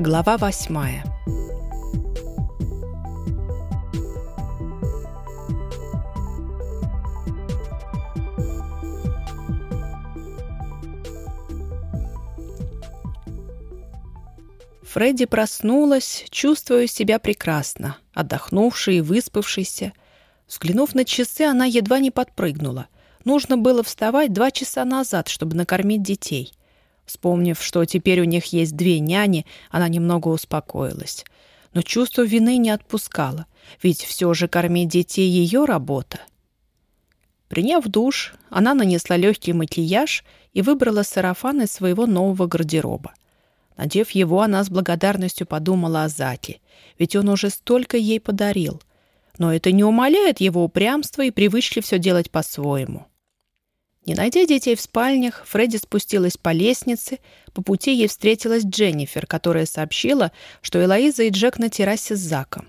Глава восьмая Фредди проснулась, чувствуя себя прекрасно, отдохнувшей и выспавшейся. Взглянув на часы, она едва не подпрыгнула. Нужно было вставать два часа назад, чтобы накормить детей. Вспомнив, что теперь у них есть две няни, она немного успокоилась. Но чувство вины не отпускало, ведь все же кормить детей — ее работа. Приняв душ, она нанесла легкий макияж и выбрала сарафан из своего нового гардероба. Надев его, она с благодарностью подумала о Заке, ведь он уже столько ей подарил. Но это не умаляет его упрямства и привычки все делать по-своему. Не найдя детей в спальнях, Фредди спустилась по лестнице. По пути ей встретилась Дженнифер, которая сообщила, что Элоиза и Джек на террасе с Заком.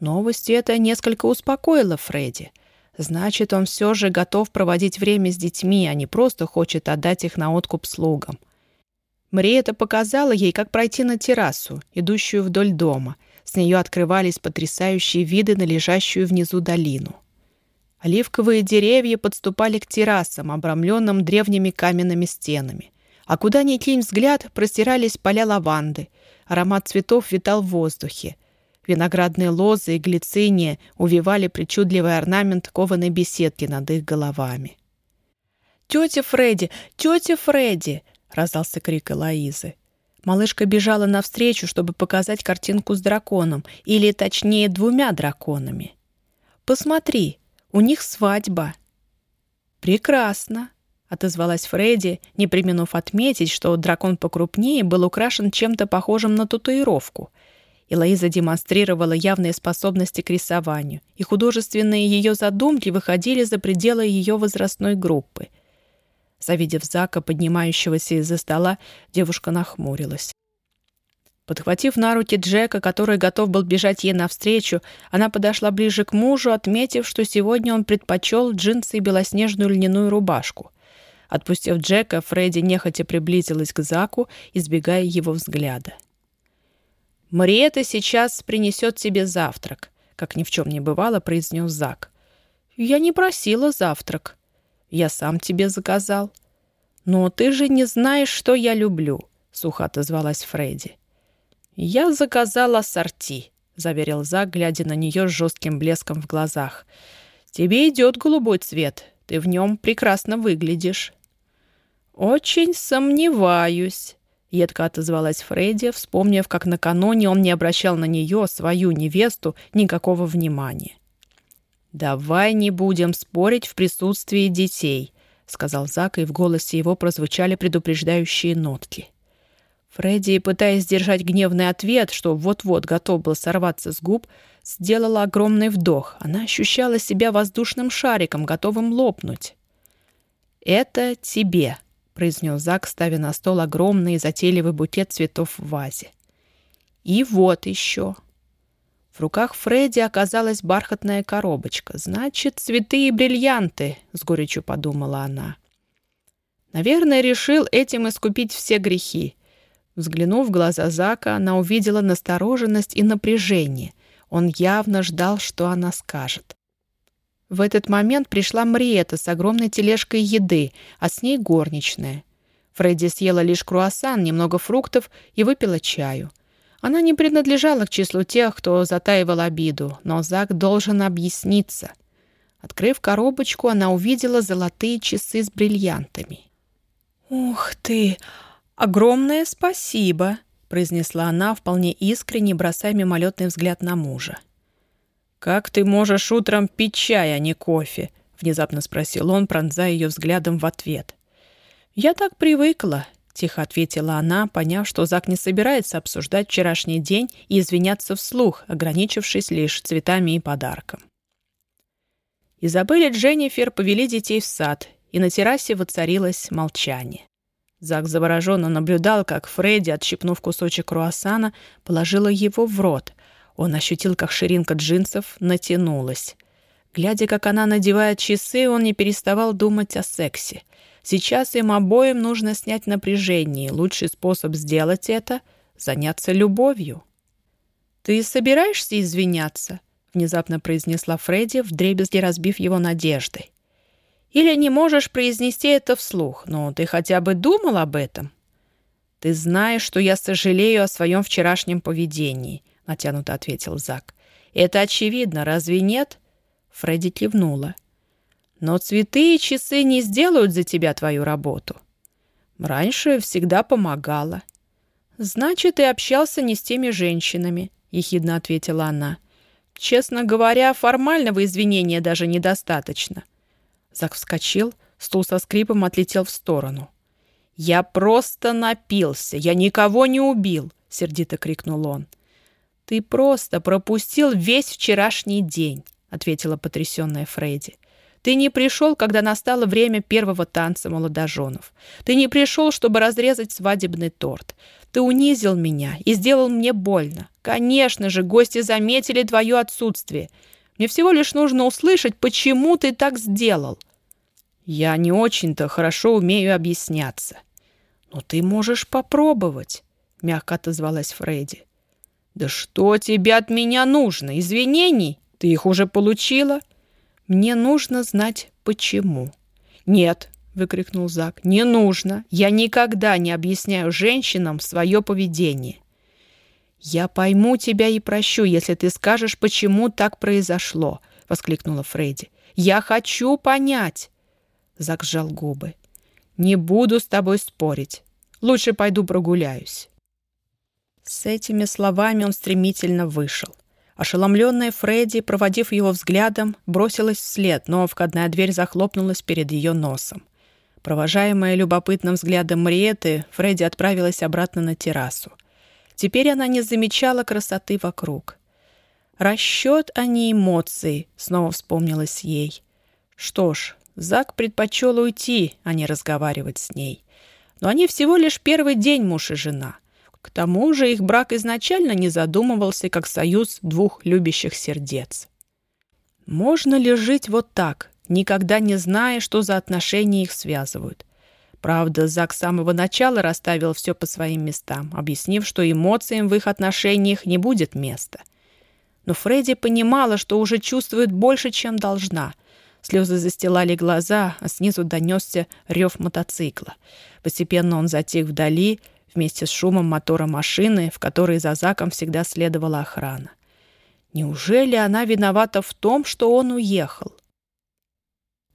Новость эта несколько успокоила Фредди. Значит, он все же готов проводить время с детьми, а не просто хочет отдать их на откуп слугам. Мариэта показала ей, как пройти на террасу, идущую вдоль дома. С нее открывались потрясающие виды на лежащую внизу долину. Оливковые деревья подступали к террасам, обрамленным древними каменными стенами. А куда ни кинь взгляд, простирались поля лаванды. Аромат цветов витал в воздухе. Виноградные лозы и глициния увивали причудливый орнамент кованой беседки над их головами. «Тетя Фредди! Тетя Фредди!» — раздался крик Элоизы. Малышка бежала навстречу, чтобы показать картинку с драконом, или, точнее, двумя драконами. «Посмотри!» У них свадьба». «Прекрасно», — отозвалась Фредди, не применув отметить, что дракон покрупнее был украшен чем-то похожим на татуировку. И Лоиза демонстрировала явные способности к рисованию, и художественные ее задумки выходили за пределы ее возрастной группы. Завидев Зака, поднимающегося из-за стола, девушка нахмурилась. Подхватив на руки Джека, который готов был бежать ей навстречу, она подошла ближе к мужу, отметив, что сегодня он предпочел джинсы и белоснежную льняную рубашку. Отпустив Джека, Фредди нехотя приблизилась к Заку, избегая его взгляда. «Мариэта сейчас принесет тебе завтрак», — как ни в чем не бывало, произнес Зак. «Я не просила завтрак. Я сам тебе заказал». «Но ты же не знаешь, что я люблю», — сухо отозвалась Фредди. «Я заказал ассорти», — заверил Зак, глядя на нее с жестким блеском в глазах. «Тебе идет голубой цвет. Ты в нем прекрасно выглядишь». «Очень сомневаюсь», — едко отозвалась Фредди, вспомнив, как накануне он не обращал на нее, свою невесту, никакого внимания. «Давай не будем спорить в присутствии детей», — сказал Зак, и в голосе его прозвучали предупреждающие нотки. Фредди, пытаясь сдержать гневный ответ, что вот-вот готов был сорваться с губ, сделала огромный вдох. Она ощущала себя воздушным шариком, готовым лопнуть. «Это тебе», — произнес Зак, ставя на стол огромный и затейливый букет цветов в вазе. «И вот еще». В руках Фредди оказалась бархатная коробочка. «Значит, цветы и бриллианты», — с горечью подумала она. Наверное, решил этим искупить все грехи. Взглянув в глаза Зака, она увидела настороженность и напряжение. Он явно ждал, что она скажет. В этот момент пришла Мриета с огромной тележкой еды, а с ней горничная. Фредди съела лишь круассан, немного фруктов и выпила чаю. Она не принадлежала к числу тех, кто затаивал обиду, но Зак должен объясниться. Открыв коробочку, она увидела золотые часы с бриллиантами. «Ух ты! «Огромное спасибо», — произнесла она вполне искренне, бросая мимолетный взгляд на мужа. «Как ты можешь утром пить чай, а не кофе?» — внезапно спросил он, пронзая ее взглядом в ответ. «Я так привыкла», — тихо ответила она, поняв, что Зак не собирается обсуждать вчерашний день и извиняться вслух, ограничившись лишь цветами и подарком. Изабель и Дженнифер повели детей в сад, и на террасе воцарилось молчание. Зак завороженно наблюдал, как Фредди, отщипнув кусочек круассана, положила его в рот. Он ощутил, как ширинка джинсов натянулась. Глядя, как она надевает часы, он не переставал думать о сексе. Сейчас им обоим нужно снять напряжение. Лучший способ сделать это — заняться любовью. «Ты собираешься извиняться?» — внезапно произнесла Фредди, вдребезги разбив его надеждой. «Или не можешь произнести это вслух, но ты хотя бы думал об этом?» «Ты знаешь, что я сожалею о своем вчерашнем поведении», — натянуто ответил Зак. «Это очевидно, разве нет?» Фредди кивнула. «Но цветы и часы не сделают за тебя твою работу. Раньше всегда помогала». «Значит, ты общался не с теми женщинами», — ехидно ответила она. «Честно говоря, формального извинения даже недостаточно». Зак вскочил, стул со скрипом отлетел в сторону. «Я просто напился, я никого не убил!» — сердито крикнул он. «Ты просто пропустил весь вчерашний день», — ответила потрясенная Фредди. «Ты не пришел, когда настало время первого танца молодоженов. Ты не пришел, чтобы разрезать свадебный торт. Ты унизил меня и сделал мне больно. Конечно же, гости заметили твое отсутствие. Мне всего лишь нужно услышать, почему ты так сделал». «Я не очень-то хорошо умею объясняться», «Но ты можешь попробовать», — мягко отозвалась Фредди. «Да что тебе от меня нужно? Извинений? Ты их уже получила?» «Мне нужно знать, почему». «Нет», — выкрикнул Зак, — «не нужно. Я никогда не объясняю женщинам свое поведение». «Я пойму тебя и прощу, если ты скажешь, почему так произошло», — воскликнула Фредди. «Я хочу понять». Зак сжал губы. Не буду с тобой спорить. Лучше пойду прогуляюсь». С этими словами он стремительно вышел. Ошеломленная Фредди, проводив его взглядом, бросилась вслед, но входная дверь захлопнулась перед ее носом. Провожаемая любопытным взглядом Мариеты, Фредди отправилась обратно на террасу. Теперь она не замечала красоты вокруг. «Расчет, а не эмоции», — снова вспомнилось ей. Что ж, Зак предпочел уйти, а не разговаривать с ней. Но они всего лишь первый день муж и жена. К тому же их брак изначально не задумывался как союз двух любящих сердец. Можно ли жить вот так, никогда не зная, что за отношения их связывают? Правда, Зак с самого начала расставил все по своим местам, объяснив, что эмоциям в их отношениях не будет места. Но Фредди понимала, что уже чувствует больше, чем должна — Слезы застилали глаза, а снизу донесся рев мотоцикла. Постепенно он затих вдали, вместе с шумом мотора машины, в которой за Заком всегда следовала охрана. Неужели она виновата в том, что он уехал?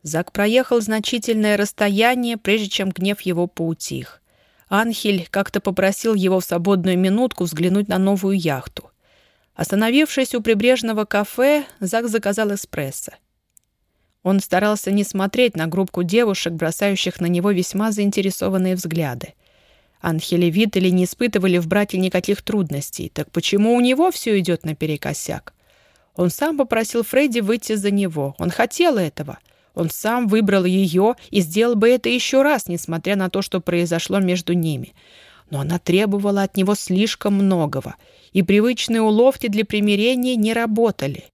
Зак проехал значительное расстояние, прежде чем гнев его поутих. Анхель как-то попросил его в свободную минутку взглянуть на новую яхту. Остановившись у прибрежного кафе, Зак заказал эспрессо. Он старался не смотреть на группку девушек, бросающих на него весьма заинтересованные взгляды. Анхель и Виттели не испытывали в браке никаких трудностей, так почему у него все идет наперекосяк? Он сам попросил Фредди выйти за него. Он хотел этого. Он сам выбрал ее и сделал бы это еще раз, несмотря на то, что произошло между ними. Но она требовала от него слишком многого, и привычные уловки для примирения не работали.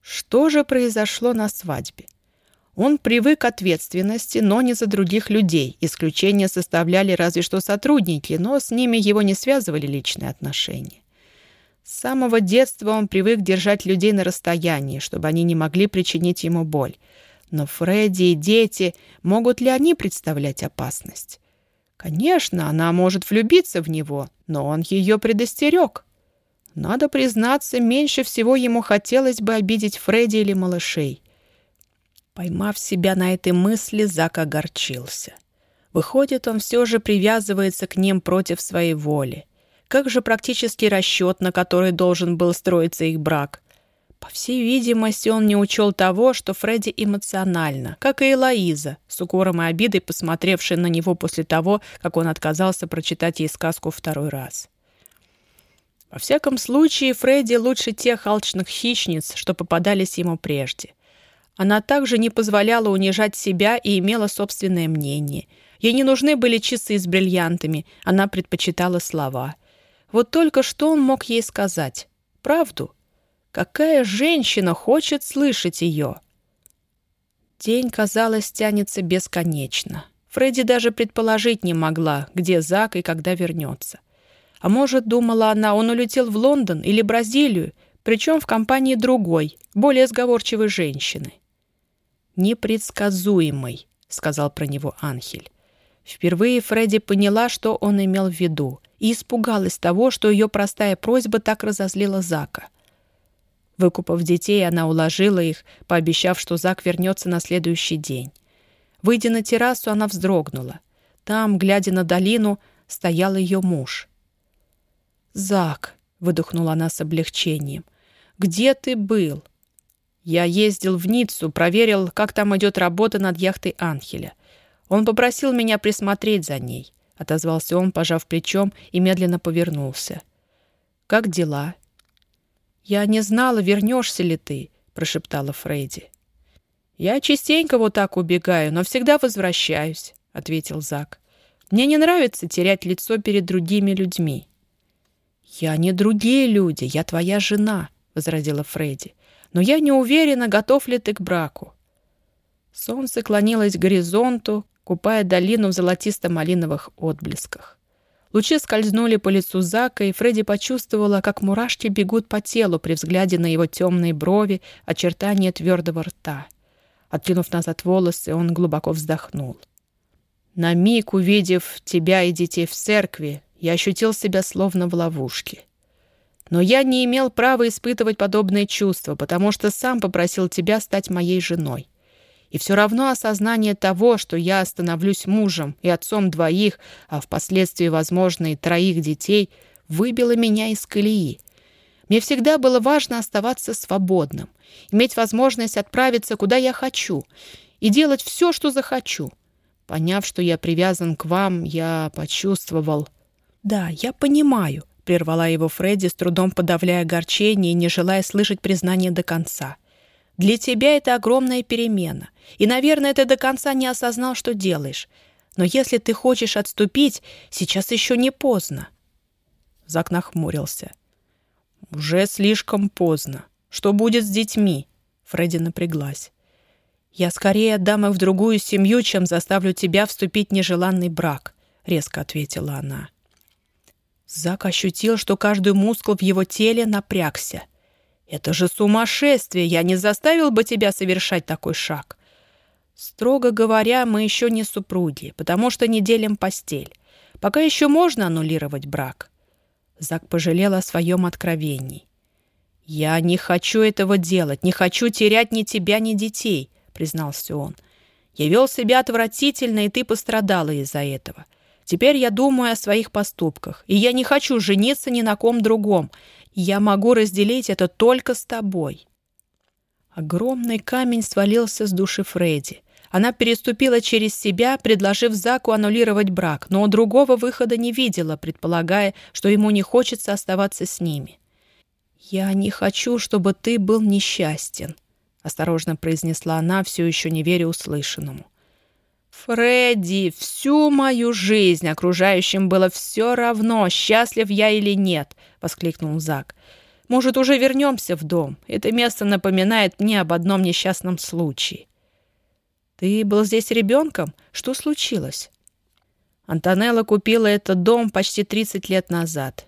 Что же произошло на свадьбе? Он привык к ответственности, но не за других людей. Исключения составляли разве что сотрудники, но с ними его не связывали личные отношения. С самого детства он привык держать людей на расстоянии, чтобы они не могли причинить ему боль. Но Фредди и дети, могут ли они представлять опасность? Конечно, она может влюбиться в него, но он ее предостерег. Надо признаться, меньше всего ему хотелось бы обидеть Фредди или малышей. Поймав себя на этой мысли, Зак огорчился. Выходит, он все же привязывается к ним против своей воли. Как же практический расчет, на который должен был строиться их брак? По всей видимости, он не учел того, что Фредди эмоционально, как и Элоиза, с укором и обидой посмотревшая на него после того, как он отказался прочитать ей сказку второй раз. Во всяком случае, Фредди лучше тех алчных хищниц, что попадались ему прежде. Она также не позволяла унижать себя и имела собственное мнение. Ей не нужны были часы с бриллиантами, она предпочитала слова. Вот только что он мог ей сказать? Правду? Какая женщина хочет слышать ее? День, казалось, тянется бесконечно. Фредди даже предположить не могла, где Зак и когда вернется. А может, думала она, он улетел в Лондон или Бразилию, причем в компании другой, более сговорчивой женщины. «Непредсказуемый», — сказал про него Анхель. Впервые Фредди поняла, что он имел в виду, и испугалась того, что ее простая просьба так разозлила Зака. Выкупав детей, она уложила их, пообещав, что Зак вернется на следующий день. Выйдя на террасу, она вздрогнула. Там, глядя на долину, стоял ее муж. «Зак», — выдохнула она с облегчением, — «где ты был?» «Я ездил в Ниццу, проверил, как там идет работа над яхтой Анхеля. Он попросил меня присмотреть за ней», — отозвался он, пожав плечом, и медленно повернулся. «Как дела?» «Я не знала, вернешься ли ты», — прошептала Фредди. «Я частенько вот так убегаю, но всегда возвращаюсь», — ответил Зак. «Мне не нравится терять лицо перед другими людьми». «Я не другие люди, я твоя жена», — возразила Фредди. «Но я не уверена, готов ли ты к браку». Солнце клонилось к горизонту, купая долину в золотисто-малиновых отблесках. Лучи скользнули по лицу Зака, и Фредди почувствовала, как мурашки бегут по телу при взгляде на его темные брови, очертания твердого рта. Откинув назад волосы, он глубоко вздохнул. «На миг, увидев тебя и детей в церкви, я ощутил себя словно в ловушке. Но я не имел права испытывать подобные чувства, потому что сам попросил тебя стать моей женой. И все равно осознание того, что я становлюсь мужем и отцом двоих, а впоследствии, возможно, и троих детей, выбило меня из колеи. Мне всегда было важно оставаться свободным, иметь возможность отправиться, куда я хочу, и делать все, что захочу. Поняв, что я привязан к вам, я почувствовал... «Да, я понимаю», — прервала его Фредди, с трудом подавляя огорчение и не желая слышать признание до конца. Для тебя это огромная перемена. И, наверное, ты до конца не осознал, что делаешь. Но если ты хочешь отступить, сейчас еще не поздно. Зак нахмурился. «Уже слишком поздно. Что будет с детьми?» Фредди напряглась. «Я скорее отдам их в другую семью, чем заставлю тебя вступить в нежеланный брак», — резко ответила она. Зак ощутил, что каждый мускул в его теле напрягся. «Это же сумасшествие! Я не заставил бы тебя совершать такой шаг!» «Строго говоря, мы еще не супруги, потому что не делим постель. Пока еще можно аннулировать брак». Зак пожалел о своем откровении. «Я не хочу этого делать, не хочу терять ни тебя, ни детей», — признался он. «Я вел себя отвратительно, и ты пострадала из-за этого. Теперь я думаю о своих поступках, и я не хочу жениться ни на ком другом. Я могу разделить это только с тобой». Огромный камень свалился с души Фредди. Она переступила через себя, предложив Заку аннулировать брак, но другого выхода не видела, предполагая, что ему не хочется оставаться с ними. «Я не хочу, чтобы ты был несчастен», — осторожно произнесла она, все еще не веря услышанному. «Фредди, всю мою жизнь окружающим было все равно, счастлив я или нет», — воскликнул Зак. «Может, уже вернемся в дом? Это место напоминает мне об одном несчастном случае». «Ты был здесь ребенком? Что случилось?» Антонелла купила этот дом почти 30 лет назад.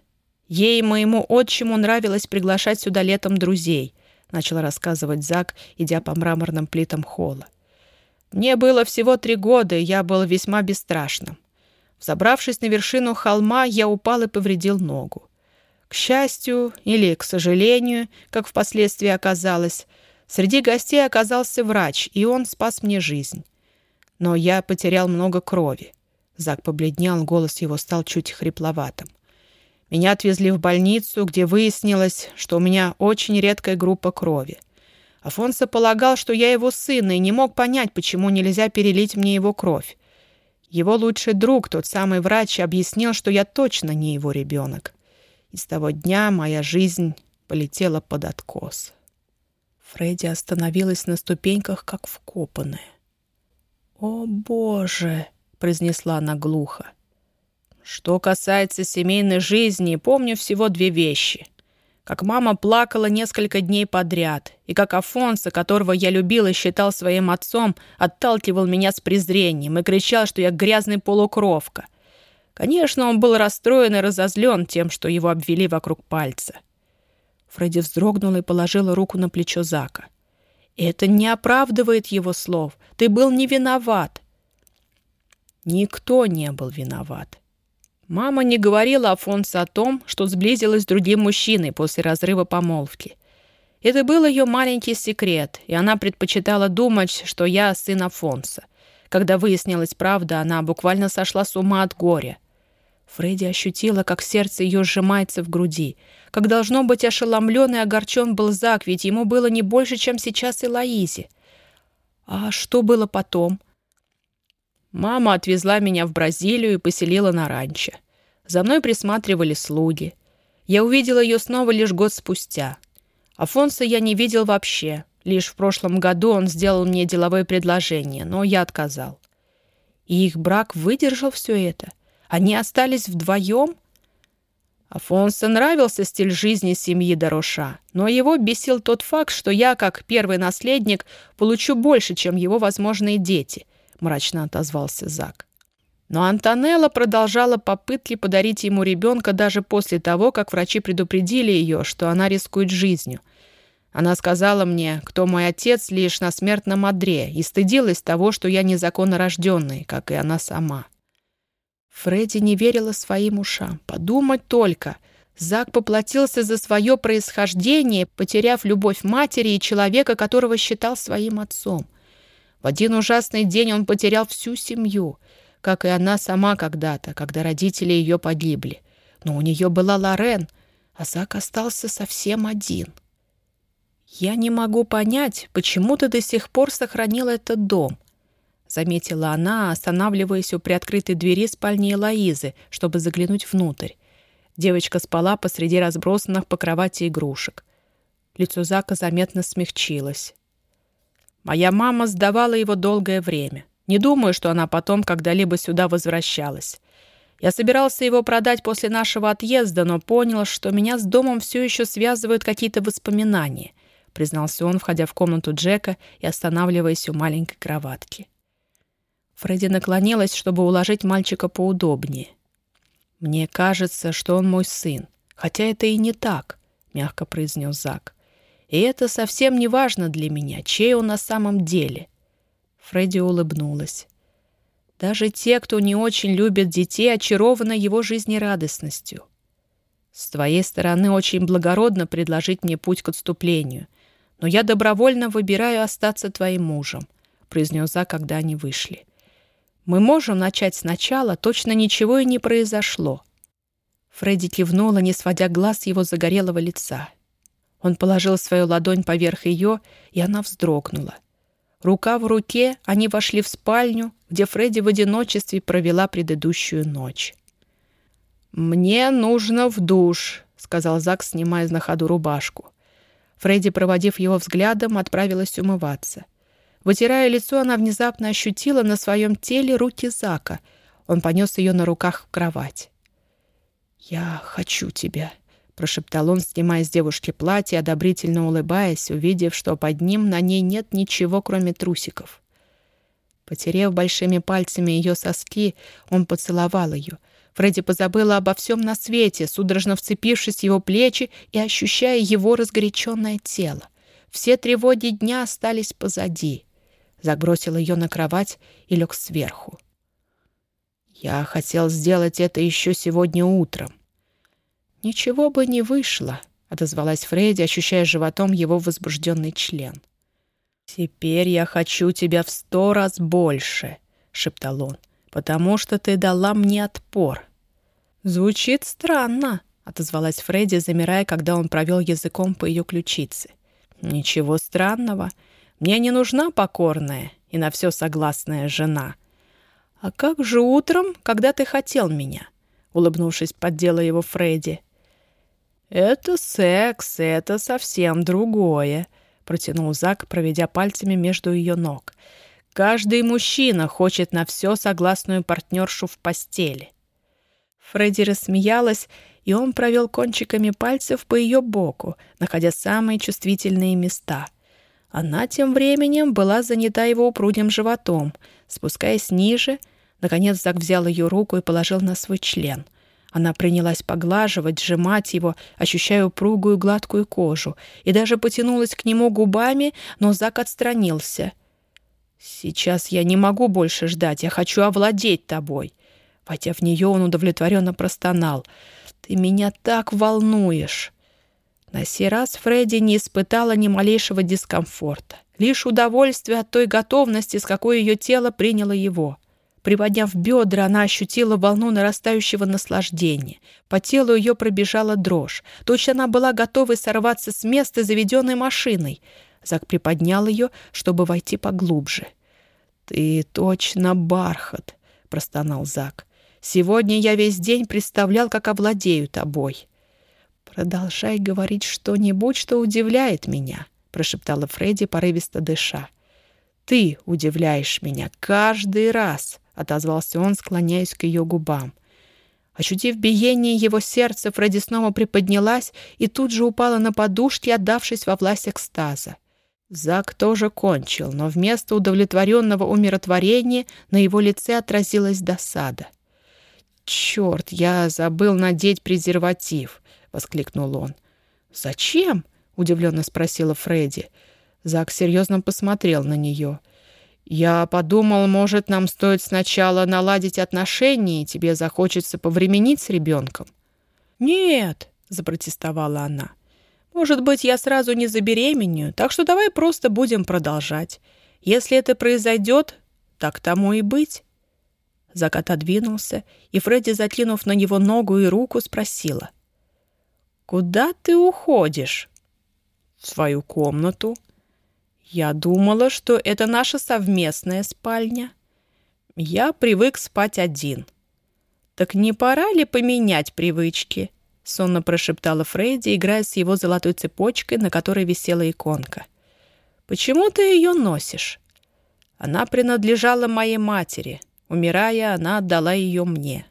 Ей и моему отчиму нравилось приглашать сюда летом друзей, начал рассказывать Зак, идя по мраморным плитам холла. Мне было всего три года, и я был весьма бесстрашным. Забравшись на вершину холма, я упал и повредил ногу. К счастью или к сожалению, как впоследствии оказалось, среди гостей оказался врач, и он спас мне жизнь. Но я потерял много крови. Зак побледнел, голос его стал чуть хрипловатым. Меня отвезли в больницу, где выяснилось, что у меня очень редкая группа крови — Афонсо полагал, что я его сын, и не мог понять, почему нельзя перелить мне его кровь. Его лучший друг, тот самый врач, объяснил, что я точно не его ребенок. И с того дня моя жизнь полетела под откос. Фредди остановилась на ступеньках, как вкопанная. «О, Боже!» — произнесла она глухо. «Что касается семейной жизни, помню всего две вещи как мама плакала несколько дней подряд, и как Афонсо, которого я любил и считал своим отцом, отталкивал меня с презрением и кричал, что я грязный полукровка. Конечно, он был расстроен и разозлен тем, что его обвели вокруг пальца. Фредди вздрогнула и положила руку на плечо Зака. «Это не оправдывает его слов. Ты был не виноват». Никто не был виноват. Мама не говорила Афонсу о том, что сблизилась с другим мужчиной после разрыва помолвки. Это был ее маленький секрет, и она предпочитала думать, что я сын Афонса. Когда выяснилась правда, она буквально сошла с ума от горя. Фредди ощутила, как сердце ее сжимается в груди, как должно быть ошеломлен и огорчен был Зак, ведь ему было не больше, чем сейчас и Лоизе. А что было потом? Мама отвезла меня в Бразилию и поселила на ранчо. За мной присматривали слуги. Я увидела ее снова лишь год спустя. Афонса я не видел вообще. Лишь в прошлом году он сделал мне деловое предложение, но я отказал. И их брак выдержал все это — они остались вдвоем? Афонсо нравился стиль жизни семьи Дороша, но его бесил тот факт, что я, как первый наследник, получу больше, чем его возможные дети, мрачно отозвался Зак. Но Антонелла продолжала попытки подарить ему ребенка даже после того, как врачи предупредили ее, что она рискует жизнью. Она сказала мне, кто мой отец, лишь на смертном одре, и стыдилась того, что я незаконно рожденный, как и она сама. Фредди не верила своим ушам. Подумать только. Зак поплатился за свое происхождение, потеряв любовь матери и человека, которого считал своим отцом. В один ужасный день он потерял всю семью, как и она сама когда-то, когда родители ее погибли. Но у нее была Лорен, а Зак остался совсем один. «Я не могу понять, почему ты до сих пор сохранил этот дом», заметила она, останавливаясь у приоткрытой двери спальни Лоизы, чтобы заглянуть внутрь. Девочка спала посреди разбросанных по кровати игрушек. Лицо Зака заметно смягчилось. «Моя мама сдавала его долгое время. Не думаю, что она потом когда-либо сюда возвращалась. Я собирался его продать после нашего отъезда, но понял, что меня с домом все еще связывают какие-то воспоминания», признался он, входя в комнату Джека и останавливаясь у маленькой кроватки. Фредди наклонилась, чтобы уложить мальчика поудобнее. «Мне кажется, что он мой сын, хотя это и не так», — мягко произнес Зак. «И это совсем не важно для меня, чей он на самом деле». Фредди улыбнулась. «Даже те, кто не очень любит детей, очарованы его жизнерадостностью. С твоей стороны очень благородно предложить мне путь к отступлению, но я добровольно выбираю остаться твоим мужем», — произнес Зак, когда они вышли. Мы можем начать сначала, точно ничего и не произошло. Фредди кивнула, не сводя глаз его загорелого лица. Он положил свою ладонь поверх ее, и она вздрогнула. Рука в руке они вошли в спальню, где Фредди в одиночестве провела предыдущую ночь. «Мне нужно в душ», — сказал Зак, снимая на ходу рубашку. Фредди, проводив его взглядом, отправилась умываться. Вытирая лицо, она внезапно ощутила на своем теле руки Зака. Он понес ее на руках в кровать. «Я хочу тебя», — прошептал он, снимая с девушки платье, одобрительно улыбаясь, увидев, что под ним на ней нет ничего, кроме трусиков. Потерев большими пальцами ее соски, он поцеловал ее. Фредди позабыла обо всем на свете, судорожно вцепившись в его плечи и ощущая его разгоряченное тело. Все тревоги дня остались позади. Забросил ее на кровать и лег сверху. Я хотел сделать это еще сегодня утром. Ничего бы не вышло, отозвалась Фредди, ощущая животом его возбужденный член. «Теперь я хочу тебя в сто раз больше», — шептал он, «потому что ты дала мне отпор». «Звучит странно», — отозвалась Фредди, замирая, когда он провел языком по ее ключице. «Ничего странного. Мне не нужна покорная и на все согласная жена. А как же утром, когда ты хотел меня? Улыбнувшись, поддела его Фредди. Это секс, это совсем другое, протянул Зак, проведя пальцами между ее ног. Каждый мужчина хочет на все согласную партнершу в постели. Фредди рассмеялась, и он провел кончиками пальцев по ее боку, находя самые чувствительные места — она тем временем была занята его упругим животом, спускаясь ниже, Наконец Зак взял ее руку и положил на свой член. Она принялась поглаживать, сжимать его, ощущая упругую гладкую кожу, и даже потянулась к нему губами, но Зак отстранился. «Сейчас я не могу больше ждать, я хочу овладеть тобой». Войдя в нее, он удовлетворенно простонал. «Ты меня так волнуешь!» На сей раз Фредди не испытала ни малейшего дискомфорта, лишь удовольствие от той готовности, с какой ее тело приняло его. Приподняв бедра, она ощутила волну нарастающего наслаждения. По телу ее пробежала дрожь. Точно она была готова сорваться с места, заведенной машиной. Зак приподнял ее, чтобы войти поглубже. «Ты точно бархат», — простонал Зак. «Сегодня я весь день представлял, как овладею тобой». «Продолжай говорить что-нибудь, что удивляет меня», — прошептала Фредди, порывисто дыша. «Ты удивляешь меня каждый раз», — отозвался он, склоняясь к ее губам. Ощутив биение его сердца, Фредди снова приподнялась и тут же упала на подушки, отдавшись во власть экстаза. Зак тоже кончил, но вместо удовлетворенного умиротворения на его лице отразилась досада. «Черт, я забыл надеть презерватив!» — воскликнул он. «Зачем?» — удивленно спросила Фредди. Зак серьезно посмотрел на нее — я подумал, может, нам стоит сначала наладить отношения, и тебе захочется повременить с ребенком. Нет, запротестовала она. Может быть, я сразу не забеременею, так что давай просто будем продолжать. Если это произойдет, так тому и быть. Закат отодвинулся, и Фредди, заклинув на него ногу и руку, спросила. «Куда ты уходишь?» «В свою комнату», я думала, что это наша совместная спальня. Я привык спать один. Так не пора ли поменять привычки? Сонно прошептала Фредди, играя с его золотой цепочкой, на которой висела иконка. Почему ты ее носишь? Она принадлежала моей матери. Умирая, она отдала ее мне.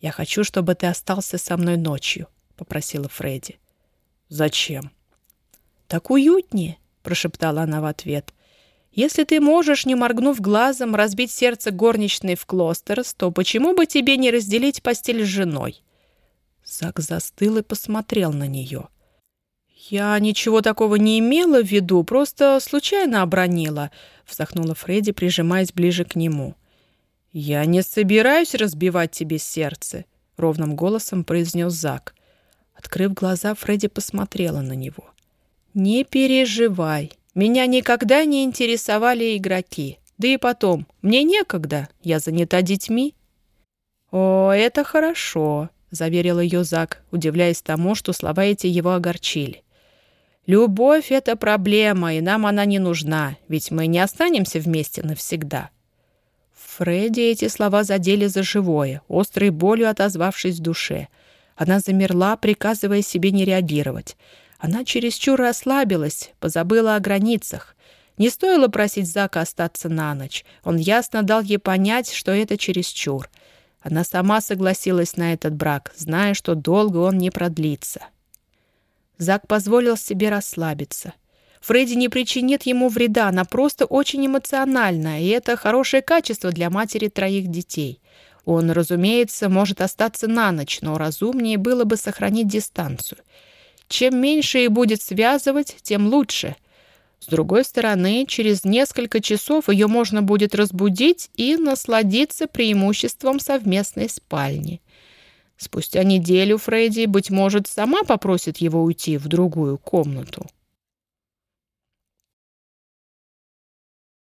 «Я хочу, чтобы ты остался со мной ночью», — попросила Фредди. «Зачем?» «Так уютнее прошептала она в ответ. «Если ты можешь, не моргнув глазом, разбить сердце горничной в Клостерс, то почему бы тебе не разделить постель с женой?» Зак застыл и посмотрел на нее. «Я ничего такого не имела в виду, просто случайно обронила», — вздохнула Фредди, прижимаясь ближе к нему. «Я не собираюсь разбивать тебе сердце», — ровным голосом произнес Зак. Открыв глаза, Фредди посмотрела на него. «Не переживай. Меня никогда не интересовали игроки. Да и потом, мне некогда. Я занята детьми». «О, это хорошо», — заверил ее Зак, удивляясь тому, что слова эти его огорчили. «Любовь — это проблема, и нам она не нужна, ведь мы не останемся вместе навсегда». Фредди эти слова задели за живое, острой болью отозвавшись в душе. Она замерла, приказывая себе не реагировать. Она чересчур расслабилась, позабыла о границах. Не стоило просить Зака остаться на ночь. Он ясно дал ей понять, что это чересчур. Она сама согласилась на этот брак, зная, что долго он не продлится. Зак позволил себе расслабиться. Фредди не причинит ему вреда, она просто очень эмоциональна, и это хорошее качество для матери троих детей. Он, разумеется, может остаться на ночь, но разумнее было бы сохранить дистанцию. Чем меньше их будет связывать, тем лучше. С другой стороны, через несколько часов ее можно будет разбудить и насладиться преимуществом совместной спальни. Спустя неделю Фредди, быть может, сама попросит его уйти в другую комнату.